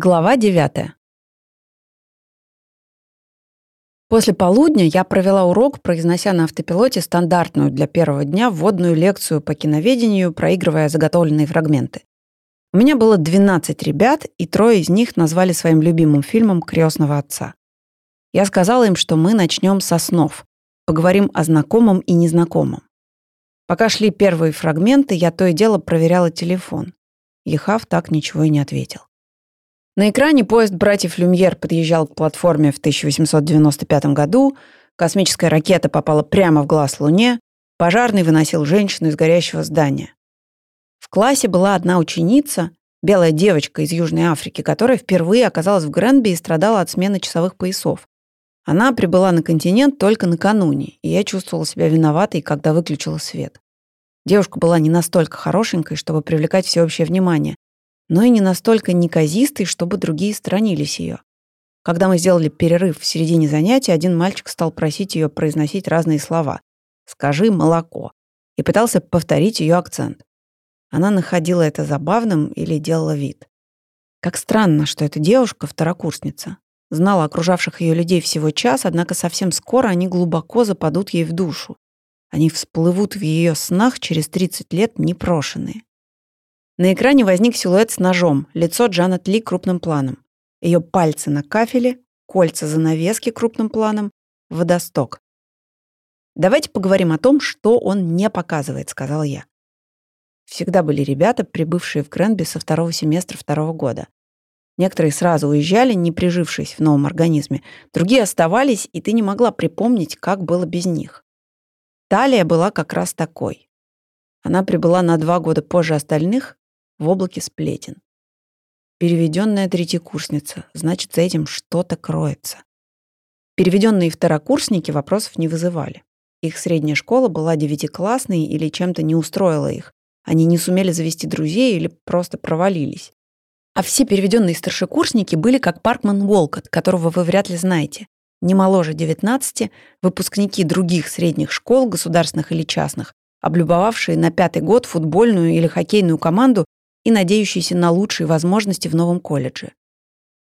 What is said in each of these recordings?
Глава 9. После полудня я провела урок, произнося на автопилоте стандартную для первого дня вводную лекцию по киноведению, проигрывая заготовленные фрагменты. У меня было 12 ребят, и трое из них назвали своим любимым фильмом «Крестного отца». Я сказала им, что мы начнем со снов, поговорим о знакомом и незнакомом. Пока шли первые фрагменты, я то и дело проверяла телефон. Ехав так ничего и не ответил. На экране поезд братьев Люмьер подъезжал к платформе в 1895 году, космическая ракета попала прямо в глаз Луне, пожарный выносил женщину из горящего здания. В классе была одна ученица, белая девочка из Южной Африки, которая впервые оказалась в Гренби и страдала от смены часовых поясов. Она прибыла на континент только накануне, и я чувствовала себя виноватой, когда выключила свет. Девушка была не настолько хорошенькой, чтобы привлекать всеобщее внимание, но и не настолько неказистой, чтобы другие сторонились ее. Когда мы сделали перерыв в середине занятия, один мальчик стал просить ее произносить разные слова. «Скажи молоко» и пытался повторить ее акцент. Она находила это забавным или делала вид. Как странно, что эта девушка второкурсница. Знала окружавших ее людей всего час, однако совсем скоро они глубоко западут ей в душу. Они всплывут в ее снах через 30 лет непрошенные. На экране возник силуэт с ножом, лицо Джанет Ли крупным планом. Ее пальцы на кафеле, кольца занавески крупным планом, водосток. «Давайте поговорим о том, что он не показывает», — сказал я. Всегда были ребята, прибывшие в Кренби со второго семестра второго года. Некоторые сразу уезжали, не прижившись в новом организме. Другие оставались, и ты не могла припомнить, как было без них. Талия была как раз такой. Она прибыла на два года позже остальных в облаке сплетен. Переведенная третьекурсница, значит, за этим что-то кроется. Переведенные второкурсники вопросов не вызывали. Их средняя школа была девятиклассной или чем-то не устроила их. Они не сумели завести друзей или просто провалились. А все переведенные старшекурсники были как Паркман Волкот, которого вы вряд ли знаете. Не моложе 19, выпускники других средних школ, государственных или частных, облюбовавшие на пятый год футбольную или хоккейную команду и надеющийся на лучшие возможности в новом колледже.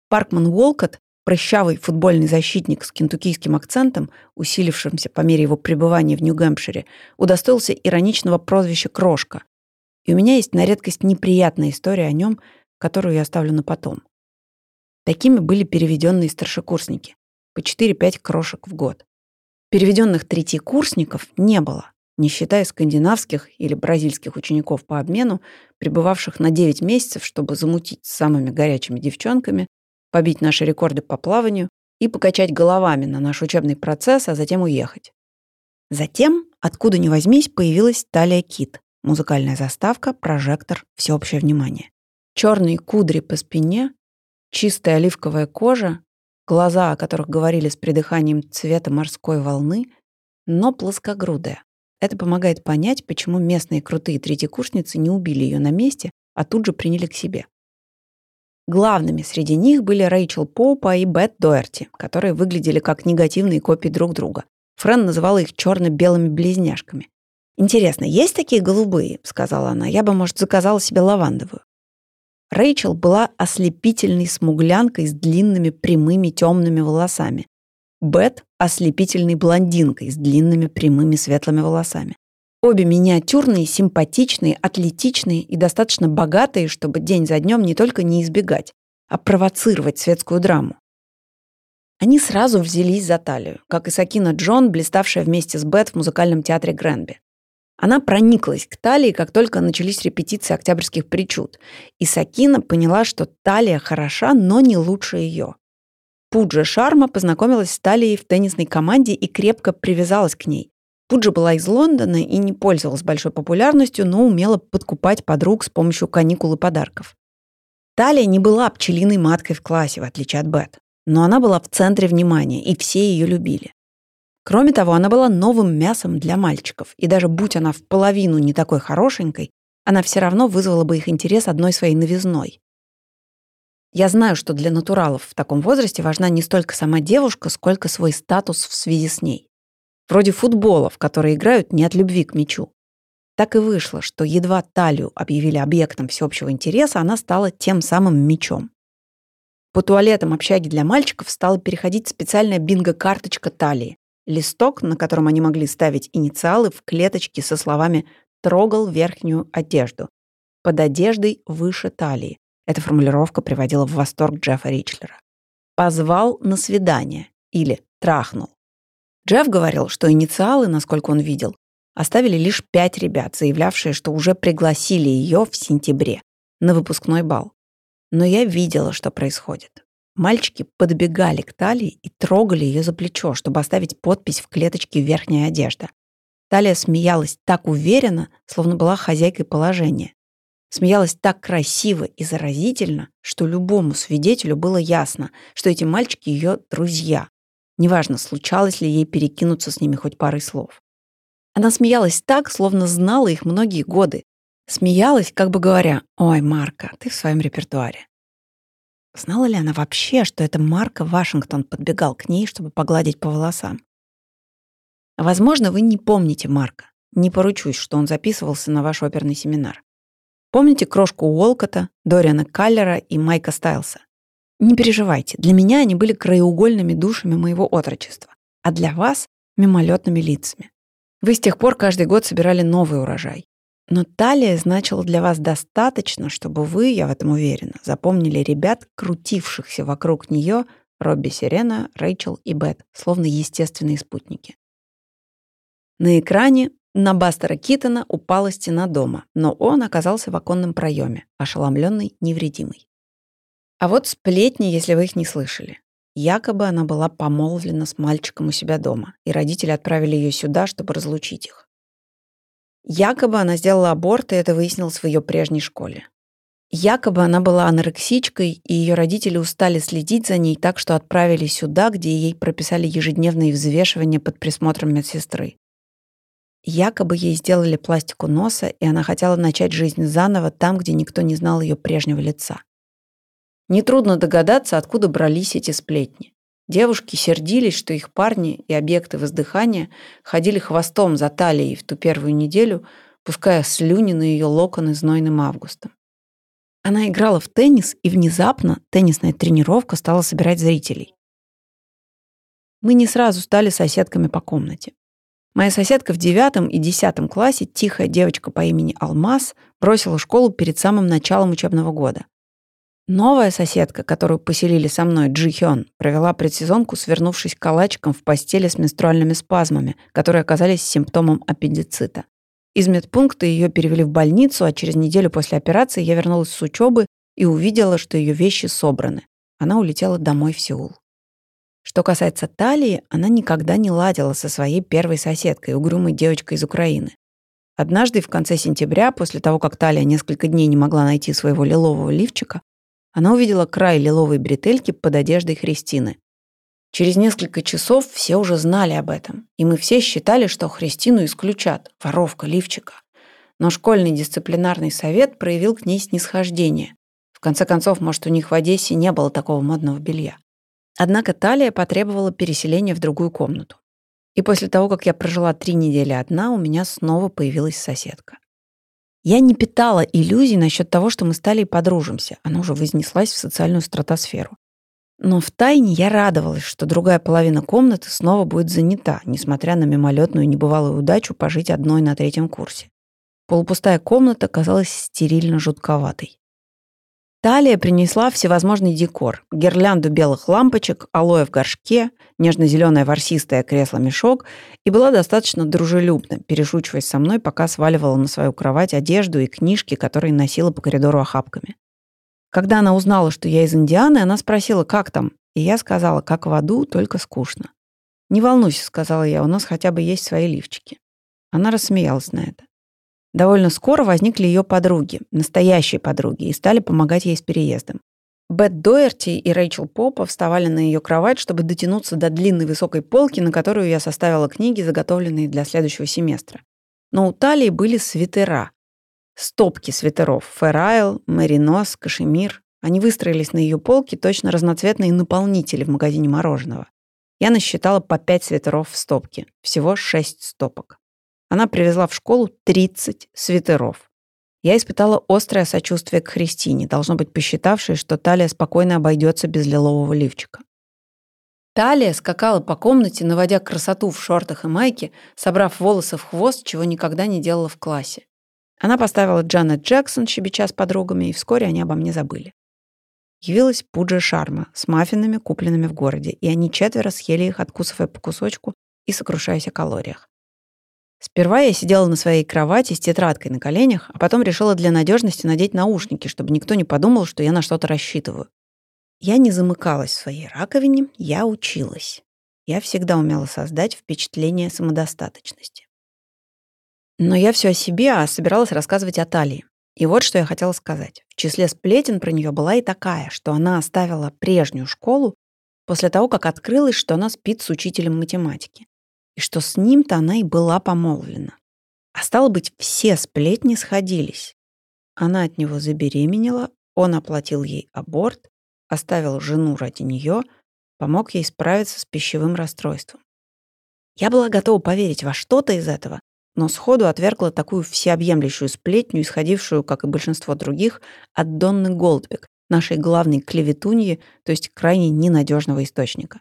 Паркман Уолкотт, прыщавый футбольный защитник с кентуккийским акцентом, усилившимся по мере его пребывания в Нью-Гэмпшире, удостоился ироничного прозвища «Крошка». И у меня есть на редкость неприятная история о нем, которую я оставлю на потом. Такими были переведенные старшекурсники, по 4-5 крошек в год. Переведенных третьекурсников не было не считая скандинавских или бразильских учеников по обмену, пребывавших на 9 месяцев, чтобы замутить с самыми горячими девчонками, побить наши рекорды по плаванию и покачать головами на наш учебный процесс, а затем уехать. Затем, откуда ни возьмись, появилась Талия Кит, музыкальная заставка, прожектор, всеобщее внимание. Черные кудри по спине, чистая оливковая кожа, глаза, о которых говорили с придыханием цвета морской волны, но плоскогрудая. Это помогает понять, почему местные крутые третьекурсницы не убили ее на месте, а тут же приняли к себе. Главными среди них были Рэйчел Поупа и Бет Доерти, которые выглядели как негативные копии друг друга. Френ называла их черно-белыми близняшками. «Интересно, есть такие голубые?» — сказала она. «Я бы, может, заказала себе лавандовую». Рэйчел была ослепительной смуглянкой с длинными прямыми темными волосами, Бет — ослепительной блондинкой с длинными прямыми светлыми волосами. Обе миниатюрные, симпатичные, атлетичные и достаточно богатые, чтобы день за днем не только не избегать, а провоцировать светскую драму. Они сразу взялись за талию, как и Сакина Джон, блиставшая вместе с Бет в музыкальном театре Гренби. Она прониклась к талии, как только начались репетиции октябрьских причуд, и Сакина поняла, что талия хороша, но не лучше ее. Пуджа Шарма познакомилась с Талией в теннисной команде и крепко привязалась к ней. Пуджа была из Лондона и не пользовалась большой популярностью, но умела подкупать подруг с помощью каникул и подарков. Талия не была пчелиной маткой в классе, в отличие от Бет, но она была в центре внимания, и все ее любили. Кроме того, она была новым мясом для мальчиков, и даже будь она в половину не такой хорошенькой, она все равно вызвала бы их интерес одной своей новизной. Я знаю, что для натуралов в таком возрасте важна не столько сама девушка, сколько свой статус в связи с ней. Вроде футболов, которые играют не от любви к мячу. Так и вышло, что едва талию объявили объектом всеобщего интереса, она стала тем самым мячом. по туалетам общаги для мальчиков стала переходить специальная бинго-карточка талии. Листок, на котором они могли ставить инициалы в клеточке со словами «трогал верхнюю одежду». Под одеждой выше талии. Эта формулировка приводила в восторг Джеффа Ричлера. «Позвал на свидание» или «трахнул». Джефф говорил, что инициалы, насколько он видел, оставили лишь пять ребят, заявлявшие, что уже пригласили ее в сентябре на выпускной бал. Но я видела, что происходит. Мальчики подбегали к Талии и трогали ее за плечо, чтобы оставить подпись в клеточке верхняя одежда. Талия смеялась так уверенно, словно была хозяйкой положения. Смеялась так красиво и заразительно, что любому свидетелю было ясно, что эти мальчики ее друзья. Неважно, случалось ли ей перекинуться с ними хоть парой слов. Она смеялась так, словно знала их многие годы. Смеялась, как бы говоря, «Ой, Марка, ты в своем репертуаре». Знала ли она вообще, что это Марка Вашингтон подбегал к ней, чтобы погладить по волосам? Возможно, вы не помните Марка. Не поручусь, что он записывался на ваш оперный семинар. Помните крошку Уолкота, Дориана Каллера и Майка Стайлса? Не переживайте, для меня они были краеугольными душами моего отрочества, а для вас — мимолетными лицами. Вы с тех пор каждый год собирали новый урожай. Но талия значила для вас достаточно, чтобы вы, я в этом уверена, запомнили ребят, крутившихся вокруг нее, Робби Сирена, Рэйчел и Бет, словно естественные спутники. На экране на Бастера Китона упала стена дома, но он оказался в оконном проеме, ошеломленный, невредимый. А вот сплетни, если вы их не слышали. Якобы она была помолвлена с мальчиком у себя дома, и родители отправили ее сюда, чтобы разлучить их. Якобы она сделала аборт, и это выяснилось в ее прежней школе. Якобы она была анорексичкой, и ее родители устали следить за ней так, что отправили сюда, где ей прописали ежедневные взвешивания под присмотром медсестры. Якобы ей сделали пластику носа, и она хотела начать жизнь заново там, где никто не знал ее прежнего лица. Нетрудно догадаться, откуда брались эти сплетни. Девушки сердились, что их парни и объекты воздыхания ходили хвостом за талией в ту первую неделю, пуская слюни на ее локоны знойным августом. Она играла в теннис, и внезапно теннисная тренировка стала собирать зрителей. Мы не сразу стали соседками по комнате. Моя соседка в девятом и десятом классе, тихая девочка по имени Алмаз, бросила школу перед самым началом учебного года. Новая соседка, которую поселили со мной, Джи Хён, провела предсезонку, свернувшись калачиком в постели с менструальными спазмами, которые оказались симптомом аппендицита. Из медпункта ее перевели в больницу, а через неделю после операции я вернулась с учебы и увидела, что ее вещи собраны. Она улетела домой в Сеул. Что касается Талии, она никогда не ладила со своей первой соседкой, угрюмой девочкой из Украины. Однажды в конце сентября, после того, как Талия несколько дней не могла найти своего лилового лифчика, она увидела край лиловой бретельки под одеждой Христины. Через несколько часов все уже знали об этом, и мы все считали, что Христину исключат, воровка лифчика. Но школьный дисциплинарный совет проявил к ней снисхождение. В конце концов, может, у них в Одессе не было такого модного белья. Однако Талия потребовала переселения в другую комнату. И после того, как я прожила три недели одна, у меня снова появилась соседка. Я не питала иллюзий насчет того, что мы стали и подружимся. Она уже вознеслась в социальную стратосферу. Но в тайне я радовалась, что другая половина комнаты снова будет занята, несмотря на мимолетную небывалую удачу пожить одной на третьем курсе. Полупустая комната казалась стерильно жутковатой. Талия принесла всевозможный декор. Гирлянду белых лампочек, алоэ в горшке, нежно-зеленое ворсистое кресло-мешок и была достаточно дружелюбна, перешучиваясь со мной, пока сваливала на свою кровать одежду и книжки, которые носила по коридору охапками. Когда она узнала, что я из Индианы, она спросила, как там, и я сказала, как в аду, только скучно. «Не волнуйся», — сказала я, — «у нас хотя бы есть свои лифчики». Она рассмеялась на это. Довольно скоро возникли ее подруги, настоящие подруги, и стали помогать ей с переездом. Бет Доерти и Рэйчел Попа вставали на ее кровать, чтобы дотянуться до длинной высокой полки, на которую я составила книги, заготовленные для следующего семестра. Но у Талии были свитера. Стопки свитеров. Ферайл, Меринос, Кашемир. Они выстроились на ее полке, точно разноцветные наполнители в магазине мороженого. Я насчитала по пять свитеров в стопке. Всего шесть стопок. Она привезла в школу 30 свитеров. Я испытала острое сочувствие к Христине, должно быть посчитавшей, что Талия спокойно обойдется без лилового лифчика. Талия скакала по комнате, наводя красоту в шортах и майке, собрав волосы в хвост, чего никогда не делала в классе. Она поставила Джанет Джексон, щебеча с подругами, и вскоре они обо мне забыли. Явилась Пуджа Шарма с маффинами, купленными в городе, и они четверо съели их, откусывая по кусочку и сокрушаясь о калориях. Сперва я сидела на своей кровати с тетрадкой на коленях, а потом решила для надежности надеть наушники, чтобы никто не подумал, что я на что-то рассчитываю. Я не замыкалась в своей раковине, я училась. Я всегда умела создать впечатление самодостаточности. Но я все о себе, а собиралась рассказывать о Талии. И вот что я хотела сказать. В числе сплетен про нее была и такая, что она оставила прежнюю школу после того, как открылось, что она спит с учителем математики и что с ним-то она и была помолвлена. А стало быть, все сплетни сходились. Она от него забеременела, он оплатил ей аборт, оставил жену ради нее, помог ей справиться с пищевым расстройством. Я была готова поверить во что-то из этого, но сходу отвергла такую всеобъемлющую сплетню, исходившую, как и большинство других, от Донны Голдбек, нашей главной клеветуньи, то есть крайне ненадежного источника.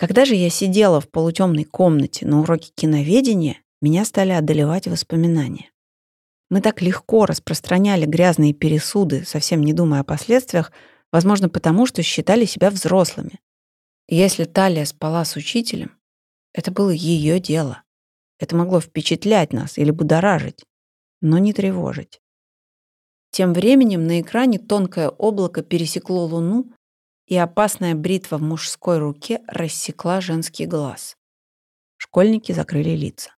Когда же я сидела в полутемной комнате на уроке киноведения, меня стали одолевать воспоминания. Мы так легко распространяли грязные пересуды, совсем не думая о последствиях, возможно, потому что считали себя взрослыми. Если Талия спала с учителем, это было ее дело. Это могло впечатлять нас или будоражить, но не тревожить. Тем временем на экране тонкое облако пересекло Луну и опасная бритва в мужской руке рассекла женский глаз. Школьники закрыли лица.